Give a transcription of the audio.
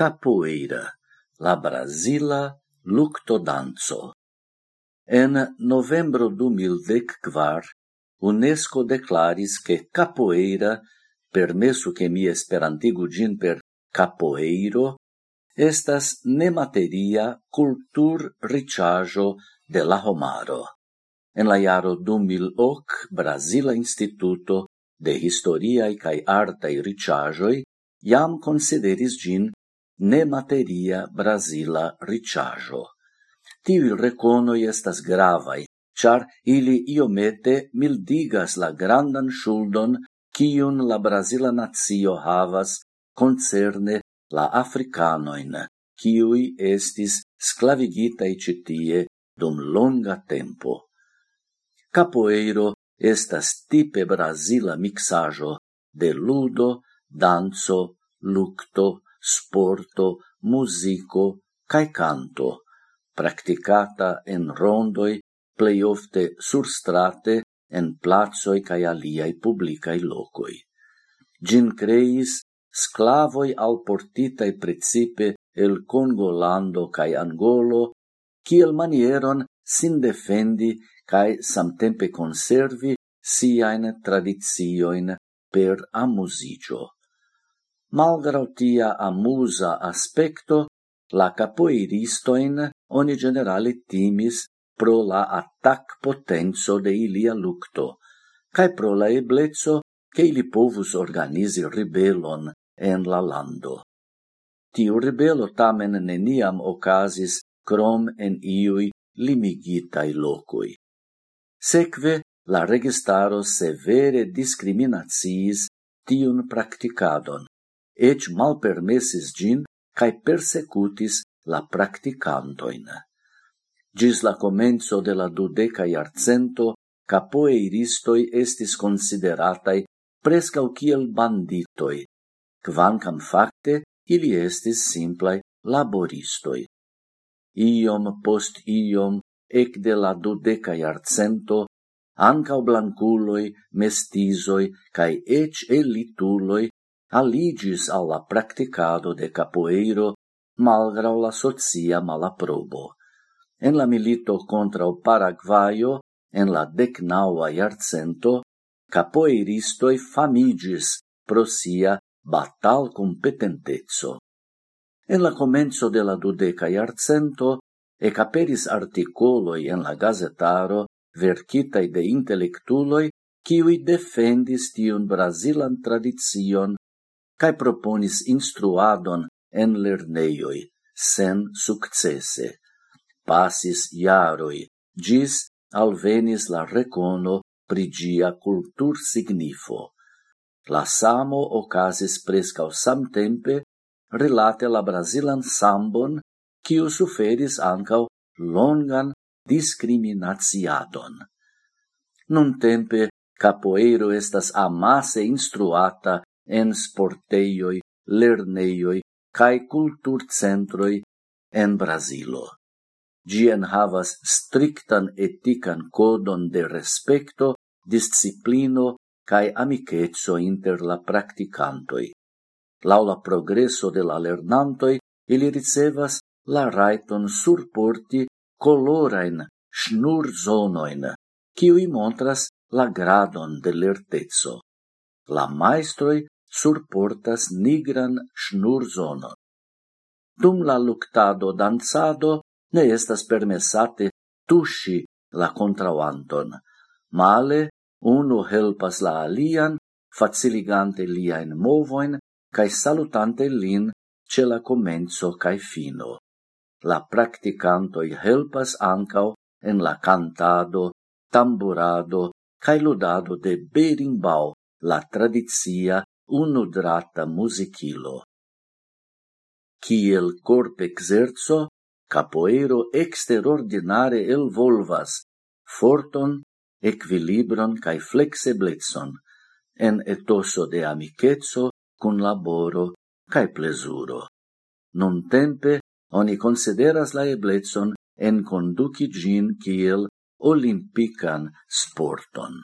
capoeira, la Brasila luctodanzo. En novembro du mildec quar, UNESCO declaris che capoeira, permesso che mi esperantigu gin per capoeiro, estas nemateria cultur richajo de la homaro. En la iaro 2008, Brasila Instituto de Historiae cae Artae Ricciagioi jam consideris gin nemateria Brasila ricciaggio. Tivi reconoi estas gravai, char ili iomete mildigas la grandan shuldon kiun la Brasila nazio havas concerne la africanoin, kiui estis sclavigitai citie dum longa tempo. Capoeiro estas tipe Brasila mixajo de ludo, danzo, lucto, sporto, musico cae canto, practicata en rondoi plei ofte surstrate en plazoi cae aliai publicae locoi. Gin creis sclavoi al alportitae principe el Congolando cae Angolo, kiel manieron sin defendi cae samtempe conservi siain tradizioin per amusigio. Malgrau tia amusa aspecto, la capoeiristoin oni generale timis pro la attac potenzo de ilia lucto, cae pro la eblezzo che ili povus organizi ribelon en la lando. Tiu ribelo tamen neniam ocasis crom en iui limigitai locui. Secve, la registaro severe discriminaciis tiun practicadon, ec malpermesis gin cae persecutis la practicantoin. Gis la comenzo de la dudeca iarcento, capoeiristoi estis consideratai prescau kiel banditoi, quancam facte ili estis simplai laboristoi. Iom post iom, ec de la dudeca iarcento, ancau blanculoi, mestizoi, cae ec elituloi aligis alla practicado de capoeiro malgrau la socia malaprobo. En la milito contra o Paraguaio, en la decnaua iarcento, capoeiristoi famigis pro sia batal competentezzo. En la comenzo de la dudeca iarcento, caperis articoloi en la gazetaro vercitai de intelectuloi, kiui defendis tiun brasilan tradizion cae proponis instruadon en lerneioi, sen successe. Pasis iaroi, gis alvenis la recono prigia cultur signifo. La samo ocasis prescau samtempe relate la Brasilan sambon, quiu suferis ancau longan discriminatiadon. Nun tempe capoeiro estas amase instruata en sporteioi, lerneioi cae culturcentroi en Brasilo. Gien havas strictan etican codon de respecto, disciplino cae amicetso inter la practicantoi. Lau la de la lernantoi, ili ricevas la raiton surporti colorain schnur zonoin, ciui montras la gradon de lertezzo. La maestroi surportas nigran ŝnurzonon. Dum la luctado danzado ne estas permessate tusci la contrauanton, Male, uno helpas la alian, faciligante liajn movoin kai salutante lin ce la comenzo cae fino. La practicantoi helpas ancau en la cantado, tamburado cae ludado de berimbau, la tradizia unu drata musicilo. Ciel corp exerzo, capoeiro exterordinare el volvas, forton, equilibron cae flexeblezon, en etoso de amicetso, cun laboro cae plesuro. Non tempe, oni consideras la eblezon en conduci gin kiel olimpican sporton.